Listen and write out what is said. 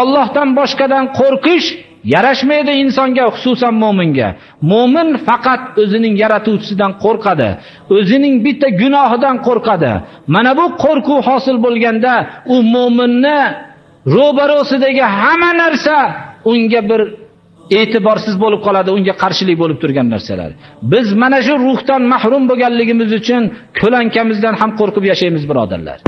Allohdan boshqadan qo'rqish yarashmaydi insonga, xususan mo'minga. Mo'min faqat o'zining yaratuvchisidan qo'rqadi, o'zining bitta gunohidan qo'rqadi. Mana bu qo'rquv hosil bo'lganda u mu'minni ro'barosidagi hamma narsa unga bir e'tiborsiz bo'lib qoladi, unga qarshilik bo'lib turgan narsalar. Biz mana shu ruhdan mahrum bo'lganligimiz uchun ko'lankamizdan ham qo'rqib yashaymiz, birodarlar.